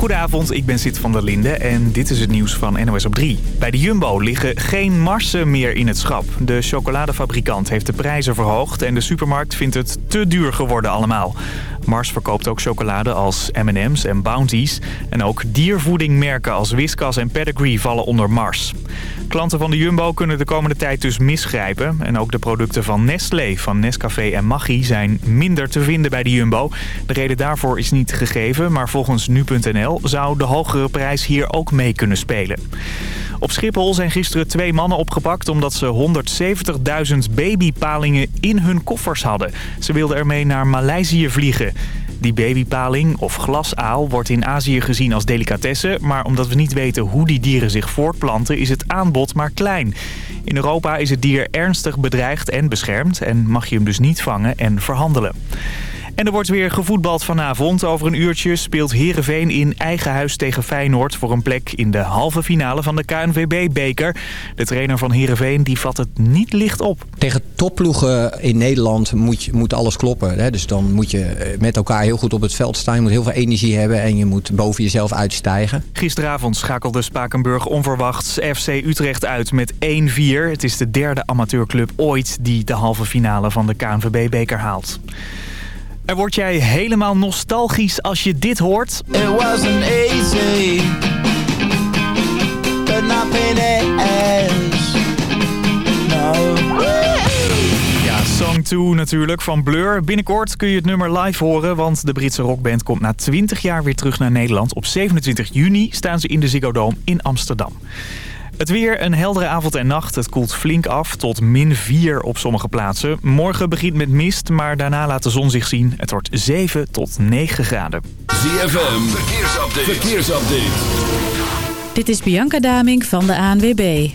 Goedenavond, ik ben Sid van der Linde en dit is het nieuws van NOS op 3. Bij de Jumbo liggen geen marsen meer in het schap. De chocoladefabrikant heeft de prijzen verhoogd en de supermarkt vindt het te duur geworden allemaal. Mars verkoopt ook chocolade als M&M's en Bounties. En ook diervoedingmerken als Whiskas en Pedigree vallen onder Mars. Klanten van de Jumbo kunnen de komende tijd dus misgrijpen. En ook de producten van Nestlé, van Nescafé en Maggi zijn minder te vinden bij de Jumbo. De reden daarvoor is niet gegeven, maar volgens nu.nl zou de hogere prijs hier ook mee kunnen spelen. Op Schiphol zijn gisteren twee mannen opgepakt omdat ze 170.000 babypalingen in hun koffers hadden. Ze wilden ermee naar Maleisië vliegen. Die babypaling of glasaal wordt in Azië gezien als delicatesse... maar omdat we niet weten hoe die dieren zich voortplanten is het aanbod maar klein. In Europa is het dier ernstig bedreigd en beschermd... en mag je hem dus niet vangen en verhandelen. En er wordt weer gevoetbald vanavond. Over een uurtje speelt Heerenveen in eigen huis tegen Feyenoord... voor een plek in de halve finale van de KNVB-beker. De trainer van Heerenveen die vat het niet licht op. Tegen topploegen in Nederland moet, moet alles kloppen. Hè? Dus dan moet je eh, met elkaar heel goed op het veld staan. Je moet heel veel energie hebben en je moet boven jezelf uitstijgen. Gisteravond schakelde Spakenburg onverwachts FC Utrecht uit met 1-4. Het is de derde amateurclub ooit die de halve finale van de KNVB-beker haalt. En word jij helemaal nostalgisch als je dit hoort? It wasn't easy, but nothing. No. Ja, Song 2 natuurlijk van Blur. Binnenkort kun je het nummer live horen, want de Britse rockband komt na 20 jaar weer terug naar Nederland. Op 27 juni staan ze in de Ziggo Dome in Amsterdam. Het weer, een heldere avond en nacht. Het koelt flink af tot min 4 op sommige plaatsen. Morgen begint met mist, maar daarna laat de zon zich zien. Het wordt 7 tot 9 graden. ZFM, verkeersupdate. verkeersupdate. Dit is Bianca Daming van de ANWB.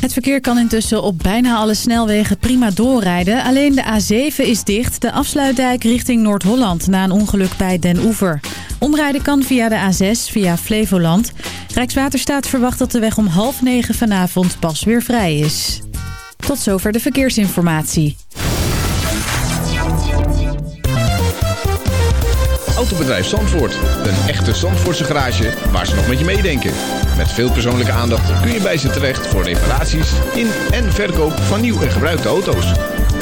Het verkeer kan intussen op bijna alle snelwegen prima doorrijden. Alleen de A7 is dicht, de afsluitdijk richting Noord-Holland... na een ongeluk bij Den Oever. Omrijden kan via de A6, via Flevoland. Rijkswaterstaat verwacht dat de weg om half negen vanavond pas weer vrij is. Tot zover de verkeersinformatie. Autobedrijf Zandvoort. Een echte Zandvoortse garage waar ze nog met je meedenken. Met veel persoonlijke aandacht kun je bij ze terecht voor reparaties in en verkoop van nieuw en gebruikte auto's.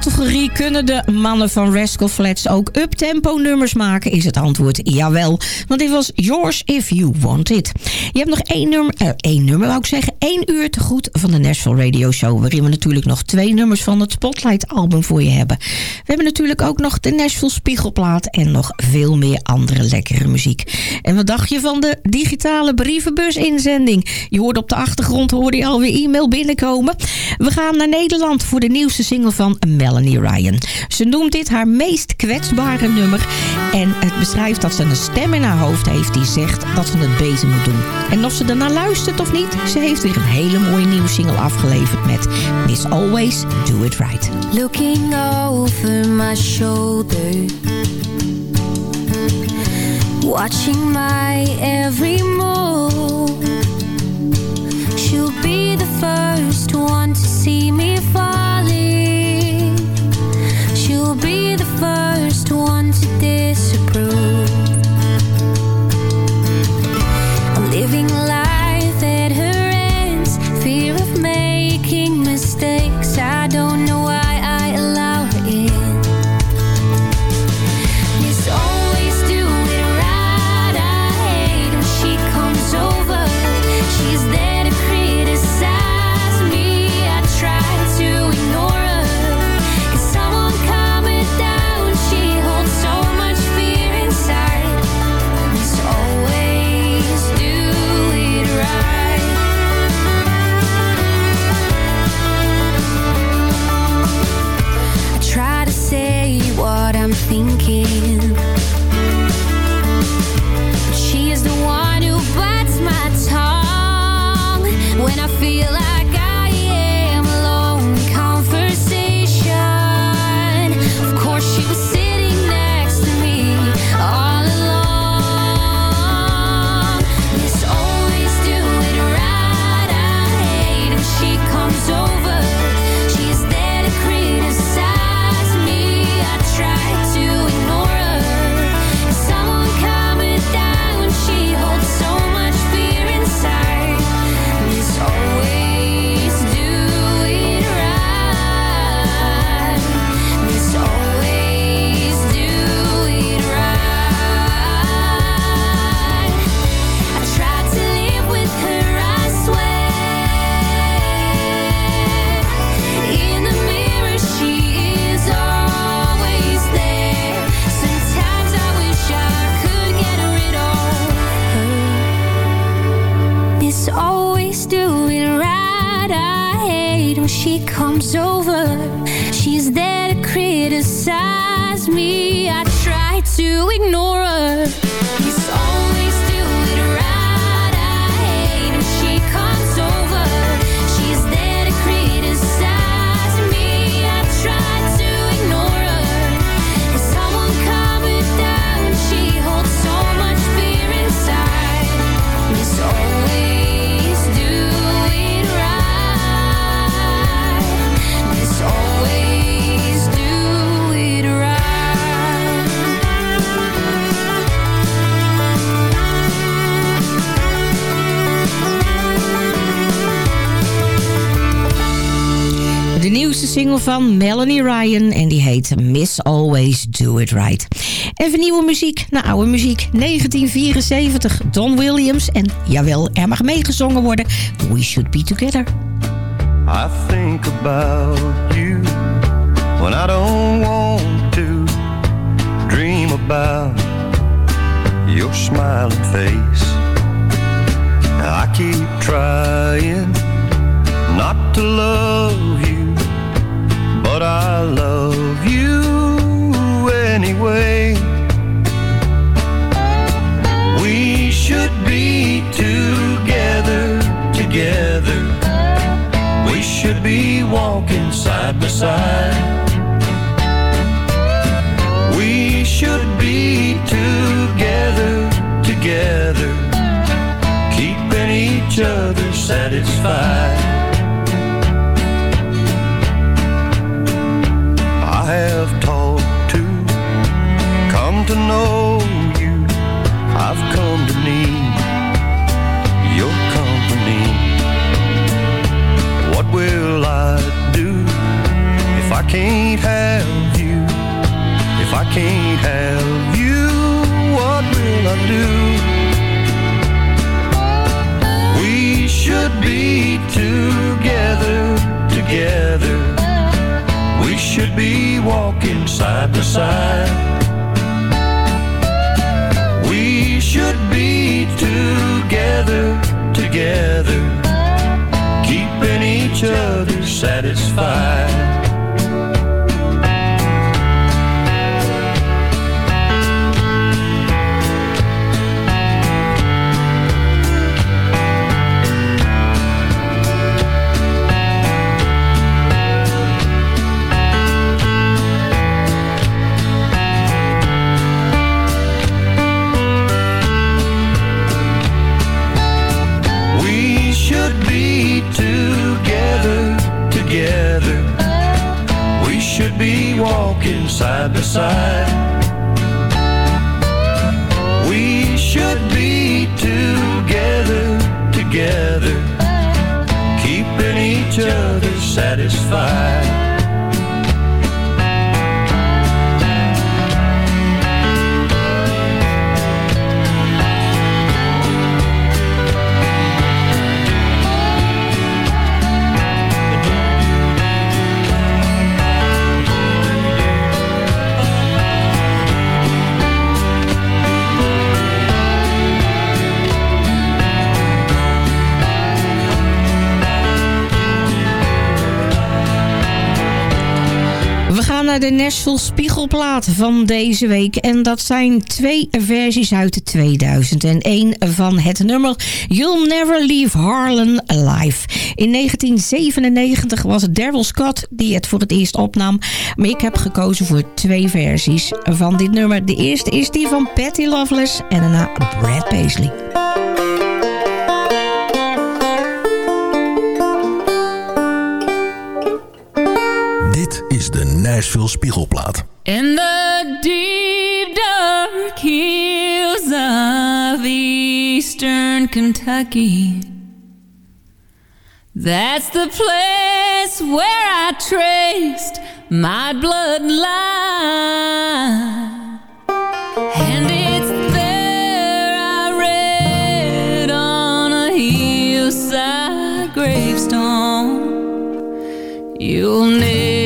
categorie kunnen de mannen van Rascal Flats ook uptempo nummers maken? Is het antwoord jawel. Want dit was Yours If You Want It. Je hebt nog één nummer, eh, één nummer wou ik zeggen, één uur te goed van de Nashville Radio Show. Waarin we natuurlijk nog twee nummers van het Spotlight album voor je hebben. We hebben natuurlijk ook nog de Nashville Spiegelplaat en nog veel meer andere lekkere muziek. En wat dacht je van de digitale brievenbus inzending? Je hoorde op de achtergrond hoorde je alweer e-mail binnenkomen. We gaan naar Nederland voor de nieuwste single van Melanie Ryan. Ze noemt dit haar meest kwetsbare nummer. En het beschrijft dat ze een stem in haar hoofd heeft die zegt dat ze het beter moet doen. En of ze ernaar luistert of niet, ze heeft weer een hele mooie nieuwe single afgeleverd met Miss Always Do It Right. Looking over my shoulder Watching my every move She'll be the first one to see me falling she comes over. She's there to criticize me. I try to ignore her. Nieuwste single van Melanie Ryan en die heet Miss Always Do It Right. En van nieuwe muziek naar oude muziek. 1974, Don Williams en jawel, er mag meegezongen worden. We Should Be Together. I think about you when I don't want to dream about your smiling face. I keep trying not to love but I love you anyway. We should be together, together. We should be walking side by side. We should be together, together. Keeping each other satisfied. To know you. I've come to need your company. What will I do if I can't have you, if I can't have you, what will I do? We should be together, together. We should be walking side by side. Should be together, together, keeping each other satisfied. Walking side by side. We should be together, together. Keeping each other satisfied. Gaan naar de Nashville Spiegelplaat van deze week. En dat zijn twee versies uit 2001 van het nummer You'll Never Leave Harlan Alive. In 1997 was het Daryl Scott die het voor het eerst opnam. Maar ik heb gekozen voor twee versies van dit nummer. De eerste is die van Patty Loveless en daarna Brad Paisley. Nashville Spiegelplaat. In the deep dark hills of eastern Kentucky That's the place where I traced my bloodline And it's there I read on a hillside gravestone You'll never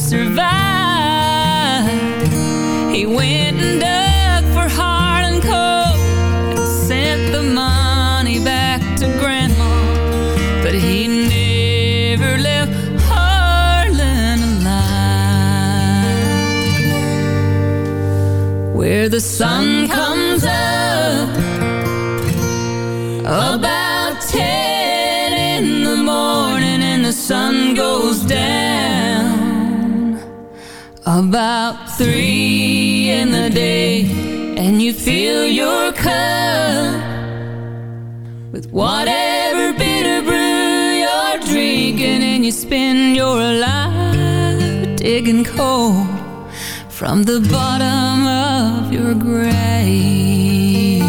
survive. He went and dug for hard and cold and sent the money back to Grandma. But he never left Harlan alive. Where the sun comes up about ten in the morning and the sun goes down about three in the day and you fill your cup with whatever bitter brew you're drinking and you spend your life digging coal from the bottom of your grave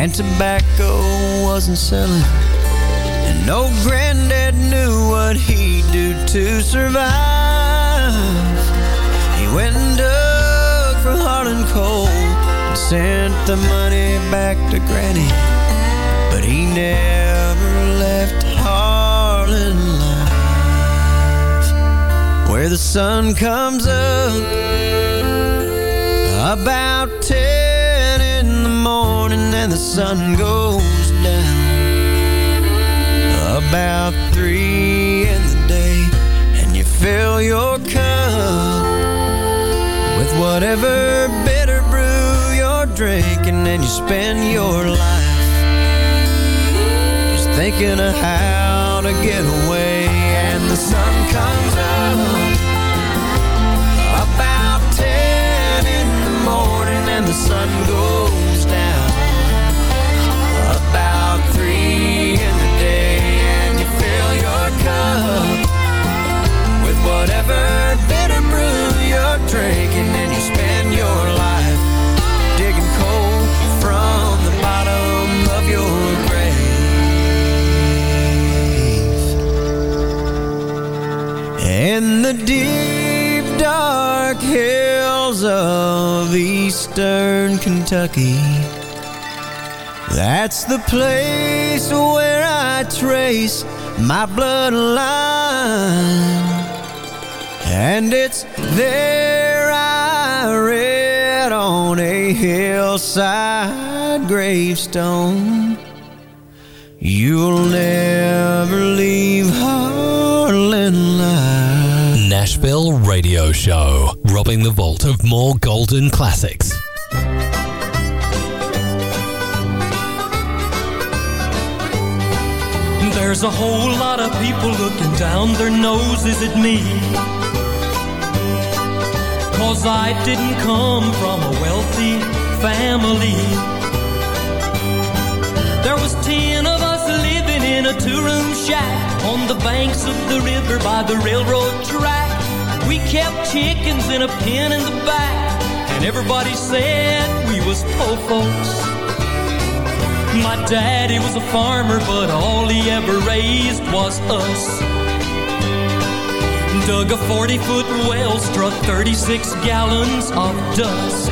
and tobacco wasn't selling. And no granddad knew what he'd do to survive. He went and dug for hot and cold and sent the money back to Granny. But he never left Harlan alive. Where the sun comes up about ten and the sun goes down. About three in the day and you fill your cup with whatever bitter brew you're drinking and you spend your life just thinking of how to get away. And the sun comes up about ten in the morning and the sun goes in the deep dark hills of eastern Kentucky that's the place where I trace my bloodline. And it's there I read on a hillside gravestone. You'll never leave alive. Nashville Radio Show, robbing the vault of more golden classics. There's a whole lot of people looking down their noses at me. Cause I didn't come from a wealthy family. There was ten of us living in a two-room shack On the banks of the river by the railroad track We kept chickens in a pen in the back And everybody said we was poor folks my daddy was a farmer, but all he ever raised was us. Dug a 40-foot well, struck 36 gallons of dust.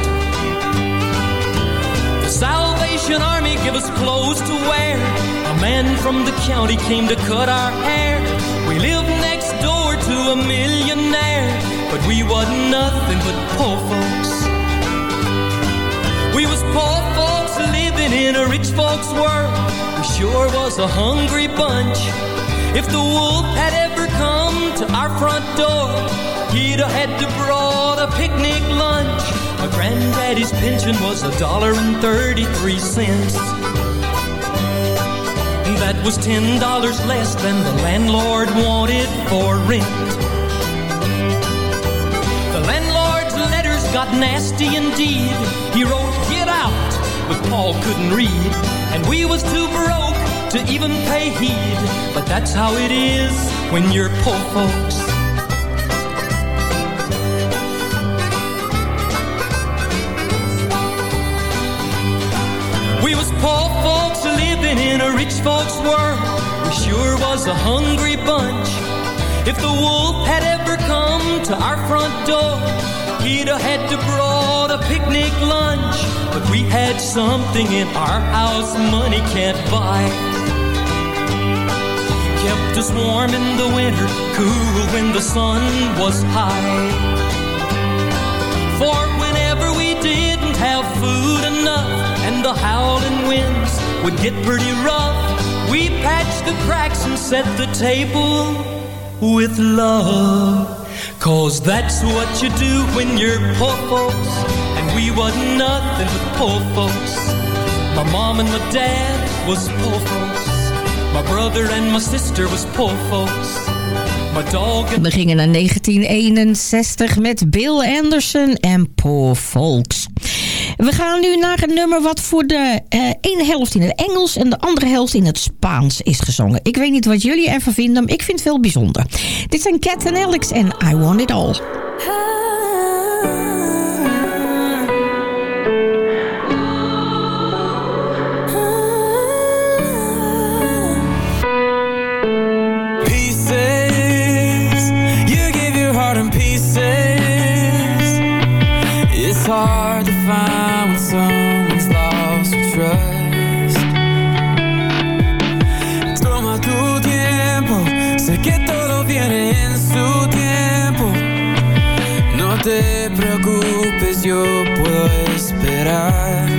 The Salvation Army give us clothes to wear. A man from the county came to cut our door to a millionaire, but we wasn't nothing but poor folks. We was poor folks living in a rich folks world. We sure was a hungry bunch. If the wolf had ever come to our front door, he'd have had to brought a picnic lunch. My granddaddy's pension was a dollar and thirty-three cents. That was ten dollars less than the landlord wanted for rent. The landlord's letters got nasty indeed. He wrote, get out but Paul couldn't read, and we was too broke to even pay heed. But that's how it is when you're poor folks. We was poor folks living in a rich folks world. We sure was a hungry bunch. If the wolf had ever come to our front door, he'd have had to brought a picnic lunch. But we had something in our house money can't buy. Kept us warm in the winter, cool when the sun was high. For whenever we didn't have food enough and the howling winds would get pretty rough, we patched the cracks and set the table with love. Cause that's what you do when you're poor folks And we wasn't nothing but poor folks My mom and my dad was poor folks My brother and my sister was poor folks We gingen naar 1961 met Bill Anderson en Poor Folks. We gaan nu naar een nummer wat voor de uh, ene helft in het Engels en de andere helft in het Spaans is gezongen. Ik weet niet wat jullie ervan vinden, maar ik vind het veel bijzonder. Dit zijn Cat en Alex en I Want It All. yo puedo esperar.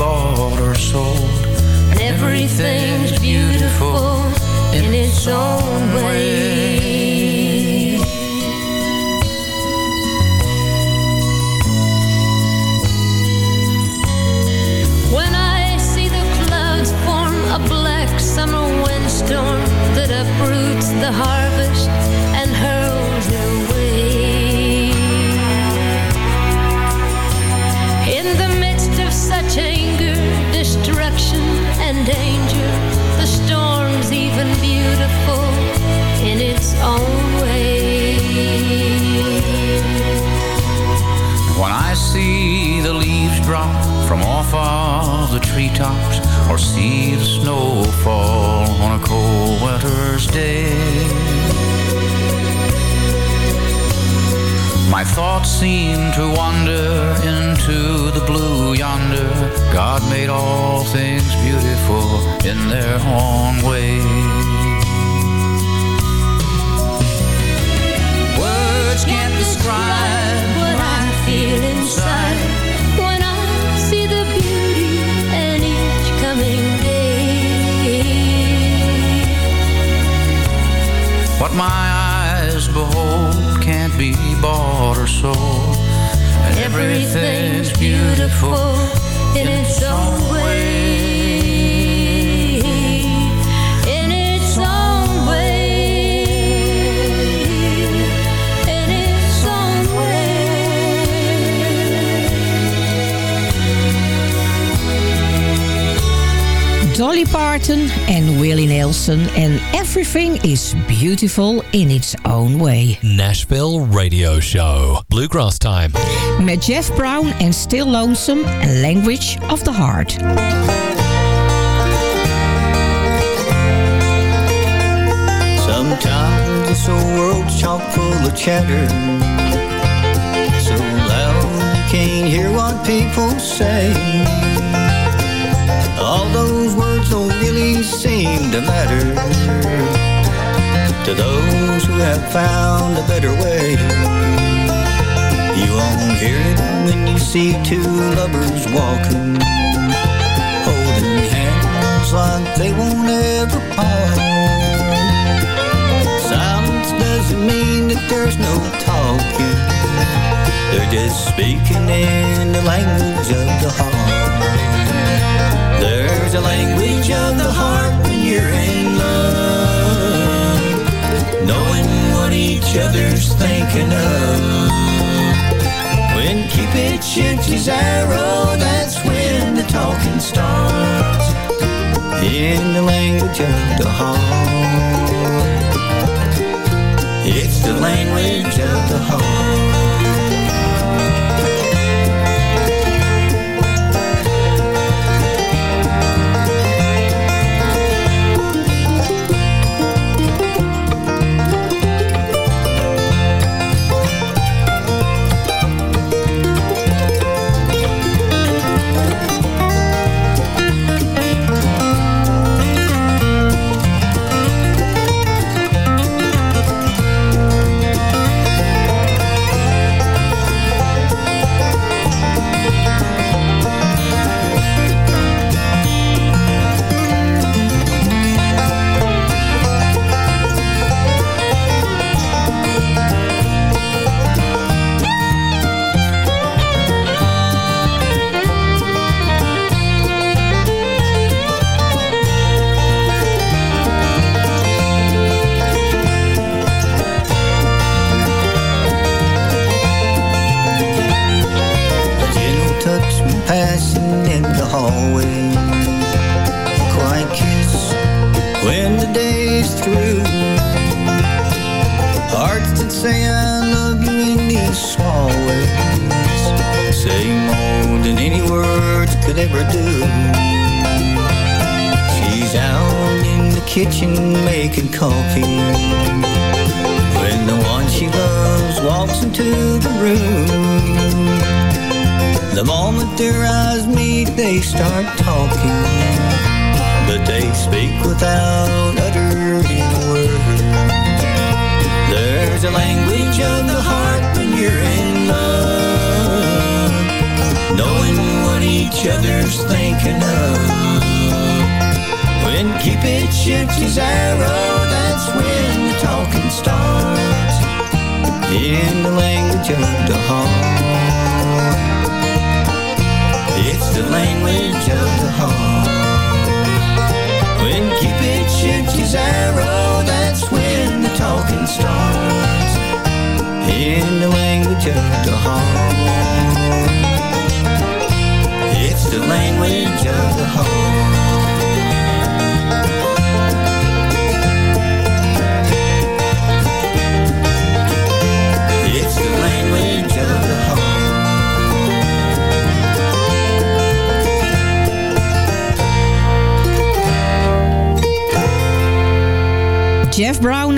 bought or sold. And everything's beautiful in its own way. When I see the clouds form a black summer windstorm that uproots the heart see the snow fall on a cold winter's day. My thoughts seem to wander into the blue yonder. God made all things beautiful in their own way. Words can't describe What my eyes behold can't be bought or sold. And everything's beautiful in its own way. Dolly Parton en Willie Nelson. And everything is beautiful in its own way. Nashville Radio Show. Bluegrass Time. Met Jeff Brown en Still Lonesome en Language of the Heart. Sometimes this old world's chock full of chatter So loud you can't hear what people say All seem to matter To those who have found a better way You won't hear it when you see two lovers walking Holding hands like they won't ever part Silence doesn't mean that there's no talking. They're just speaking in the language of the heart. There's a language of the heart when you're in love. Knowing what each other's thinking of. When Cupid shoots his arrow, that's when the talking starts. In the language of the heart. It's the language of the heart.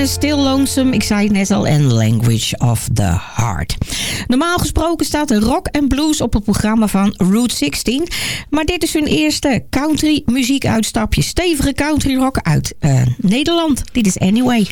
Still Lonesome, ik zei het net al, en Language of the Heart. Normaal gesproken staat rock en blues op het programma van Route 16. Maar dit is hun eerste country muziekuitstapje. Stevige country rock uit uh, Nederland. Dit is Anyway.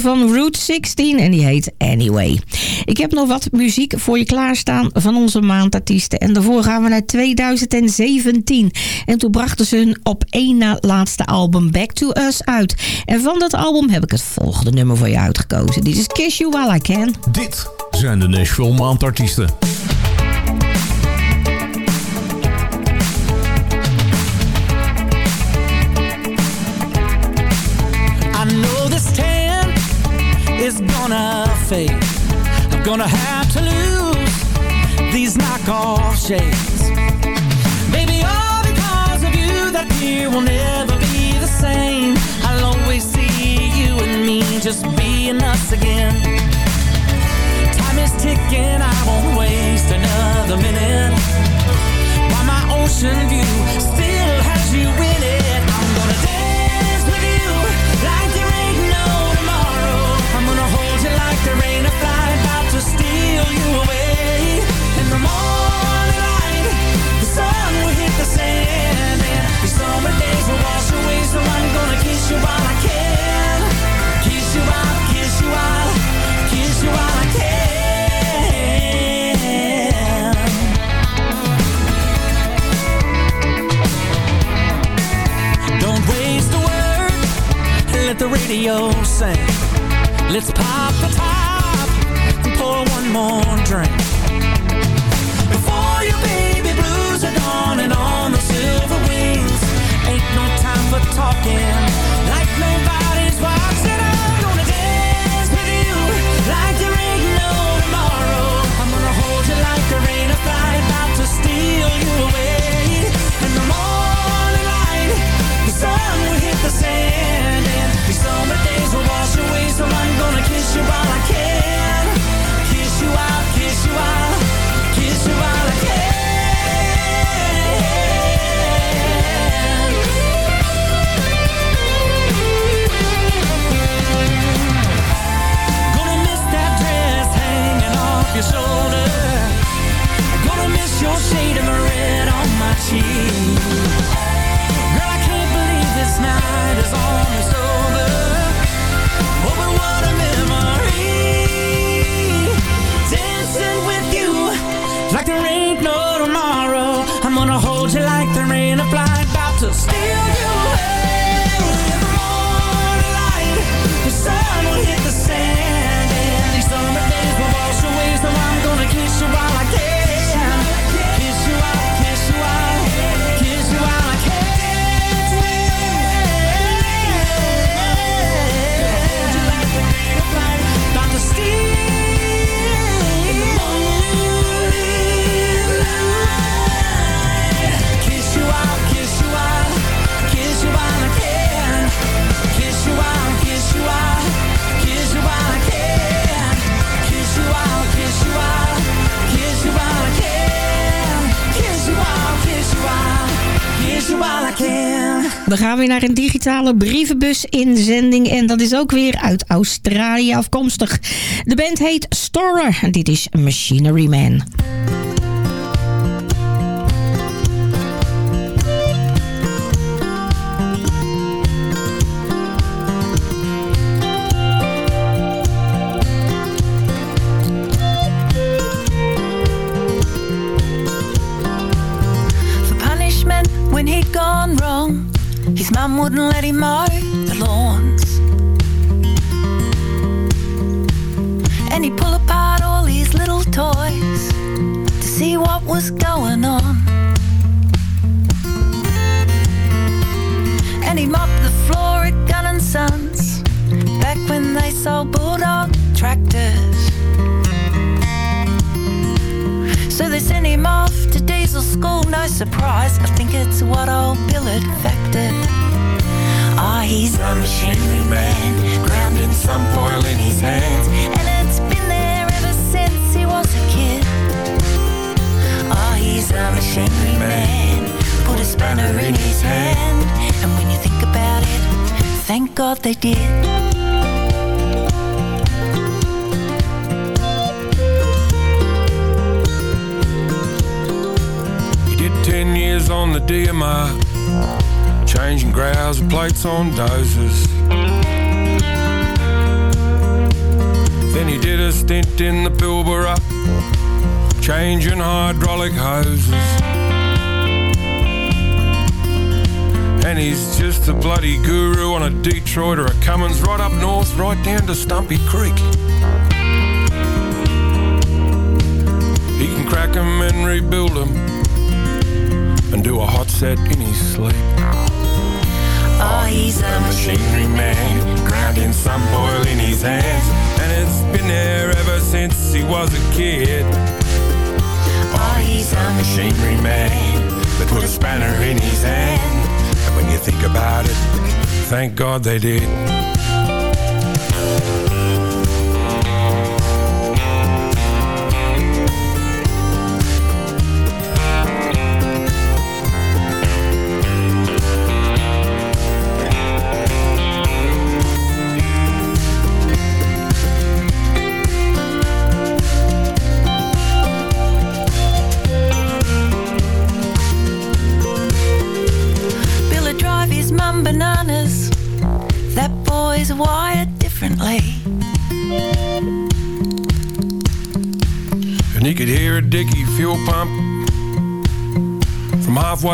Van Route 16 en die heet Anyway. Ik heb nog wat muziek voor je klaarstaan van onze maandartiesten. En daarvoor gaan we naar 2017. En toen brachten ze hun op één na laatste album Back to Us uit. En van dat album heb ik het volgende nummer voor je uitgekozen. Dit is Kiss You While I Can. Dit zijn de Nashville Maandartiesten. Gonna. I'm gonna have to lose these knockoff shades. Baby, all because of you, that year will never be the same. I'll always see you and me just being us again. Time is ticking, I won't waste another minute. While my ocean view still has you in it, the radio sing. Let's pop the top and pour one more drink. Before your baby blues are gone and on the silver wings, ain't no time for talking gaan weer naar een digitale brievenbus inzending. En dat is ook weer uit Australië afkomstig. De band heet Storer. Dit is Machinery Man. Mum wouldn't let him mow the lawns. And he'd pull apart all his little toys to see what was going on. And he mopped the floor at Gun and Sons back when they sold Bulldog tractors. So they sent him off to diesel school, no surprise. I think it's what old Bill had factored. He's a machinery man, grounding some foil in his hands. And it's been there ever since he was a kid. Ah, he's a machinery man, put a spanner in his hand. And when you think about it, thank God they did. He did 10 years on the DMR, changing growls and plates on dozers. Then he did a stint in the Pilbara, changing hydraulic hoses. And he's just a bloody guru on a Detroit or a Cummins right up north, right down to Stumpy Creek. He can crack 'em and rebuild 'em and do a hot set in his sleep. Oh, he's a machinery man, grinding some oil in his hands. And it's been there ever since he was a kid. Oh, he's a machinery man, They put a spanner in his hand. And when you think about it, thank God they did.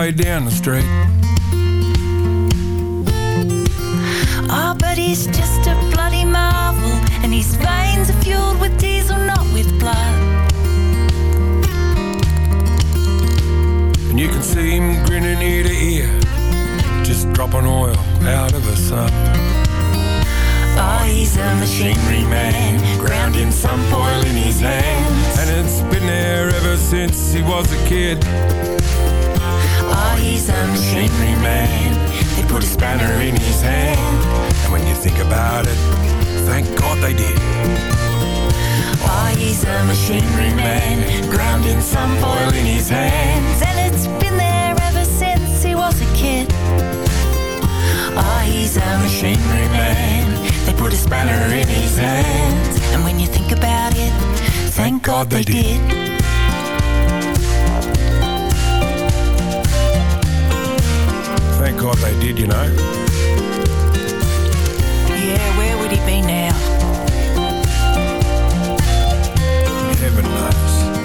Halfway down the street. Ah, but he's just a bloody marvel, and his veins are fueled with diesel, not with blood. And you can see him grinning ear to ear, just dropping oil out of a sump. Oh, he's a machinery man, grounding some oil in his hands. And it's been there ever since he was a kid. Oh, he's a machinery man. They put a spanner in his hand. And when you think about it, thank God they did. Oh, he's a machinery man, grounding some oil in his hands. And it's been there ever since he was a kid. Oh, he's a machinery man. They put a spanner in his hands. And when you think about it, thank God they did. Thank God they did, you know. Yeah, where would he be now? Heaven knows.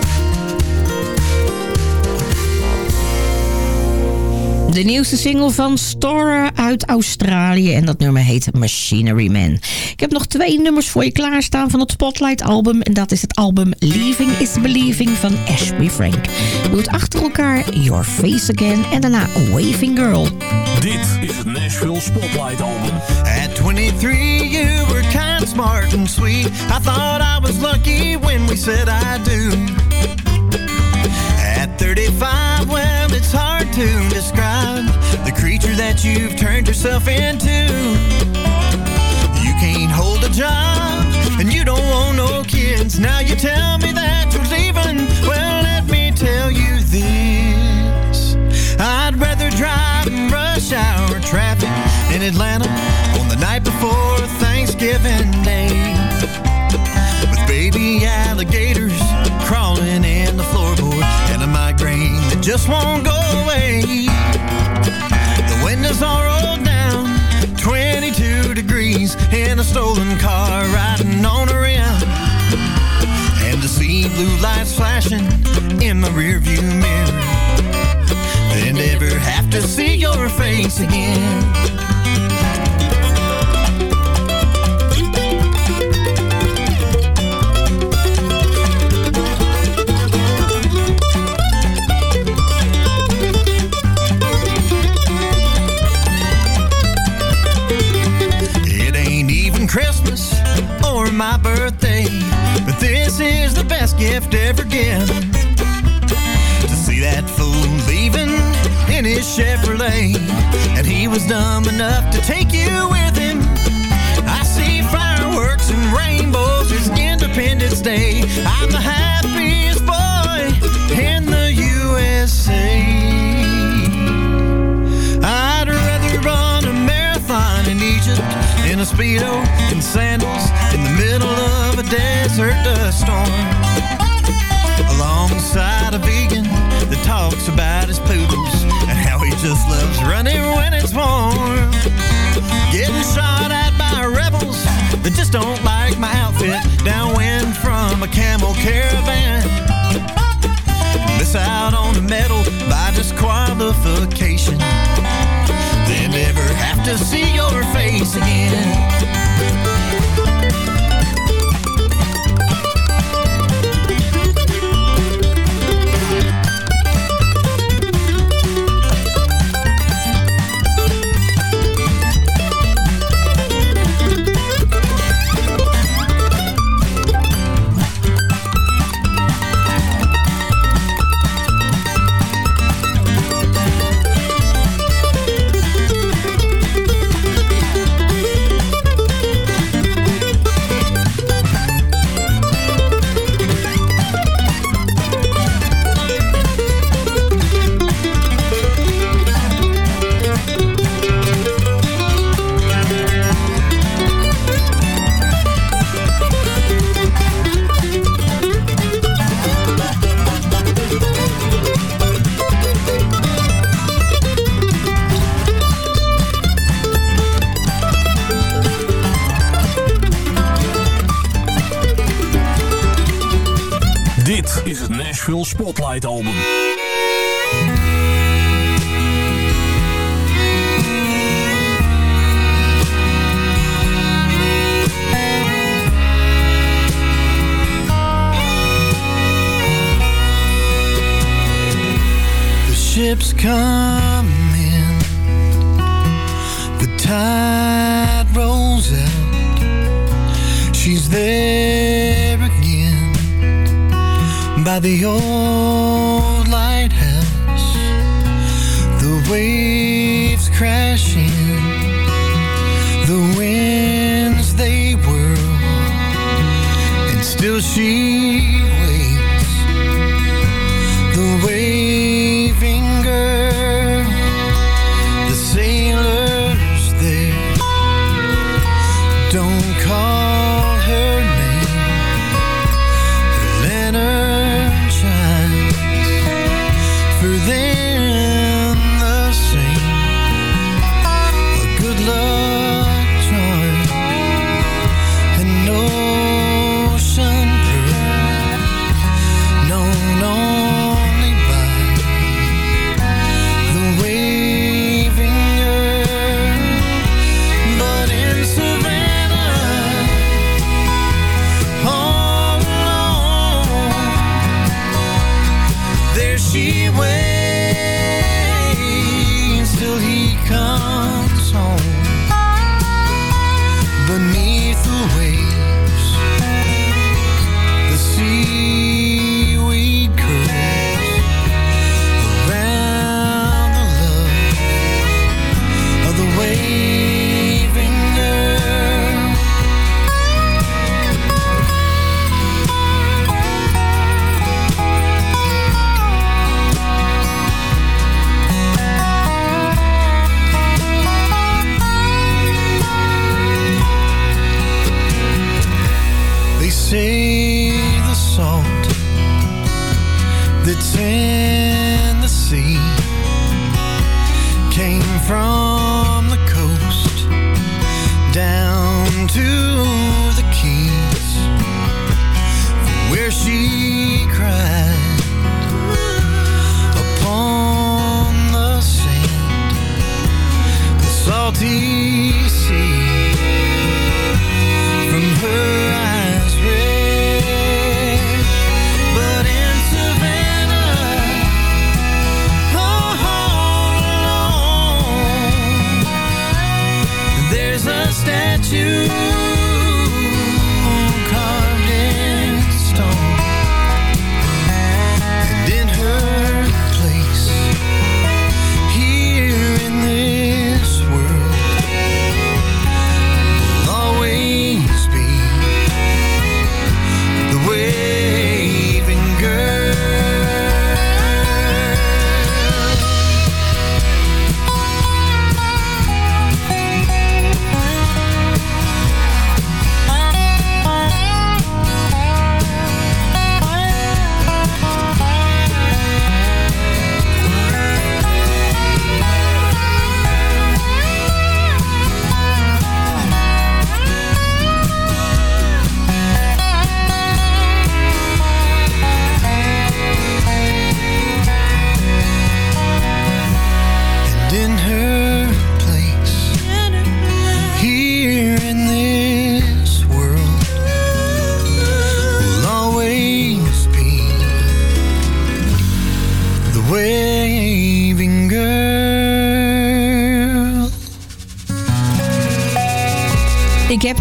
De nieuwste single van Storer uit Australië. En dat nummer heet Machinery Man. Ik heb nog twee nummers voor je klaarstaan van het Spotlight album. En dat is het album Leaving is Believing van Ashby Frank. Doe het achter elkaar Your Face Again en daarna Waving Girl. Dit is het Nashville Spotlight album. At 23, you were kind, smart, and sweet. I thought I was lucky when we said I do. At 35, well, it's hard to describe the creature that you've turned yourself into. You can't hold a job, and you don't want no kids. Now you tell me that you're leaving. Well, let me tell you this I'd rather drive in rush hour traffic in Atlanta on the night before Thanksgiving Day with baby alligators crawling in the floorboard and a migraine that just won't go windows all rolled down, 22 degrees in a stolen car riding on a rim. And the see blue lights flashing in my rearview mirror. Then never have to see your face again. My birthday, but this is the best gift ever given. To see that fool leaving in his Chevrolet, and he was dumb enough to take you with him. I see fireworks and rainbows. It's Independence Day. I'm the happiest boy in the USA. I'd rather run a marathon in Egypt in a Speedo and sandals desert dust storm. Alongside a vegan that talks about his poodles and how he just loves running when it's warm. Getting shot at by rebels that just don't like my outfit downwind from a camel caravan. Miss out on the medal by disqualification. Then never have to see your face again. Album. The ship's coming, the tide rolls out. She's there again by the old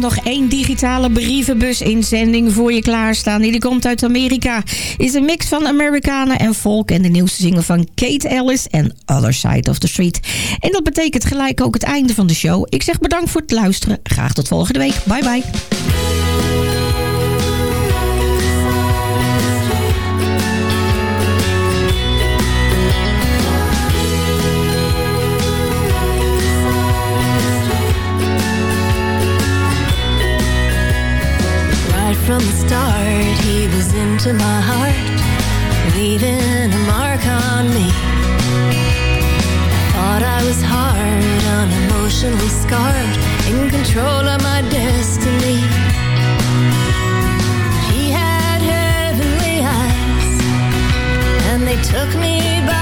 nog één digitale brievenbus-inzending voor je klaarstaan. Die komt uit Amerika. Is een mix van Amerikanen en volk en de nieuwste zingen van Kate Ellis en Other Side of the Street. En dat betekent gelijk ook het einde van de show. Ik zeg bedankt voor het luisteren. Graag tot volgende week. Bye bye. To my heart, leaving a mark on me. Thought I was hard, unemotionally scarred, in control of my destiny. He had heavenly eyes, and they took me by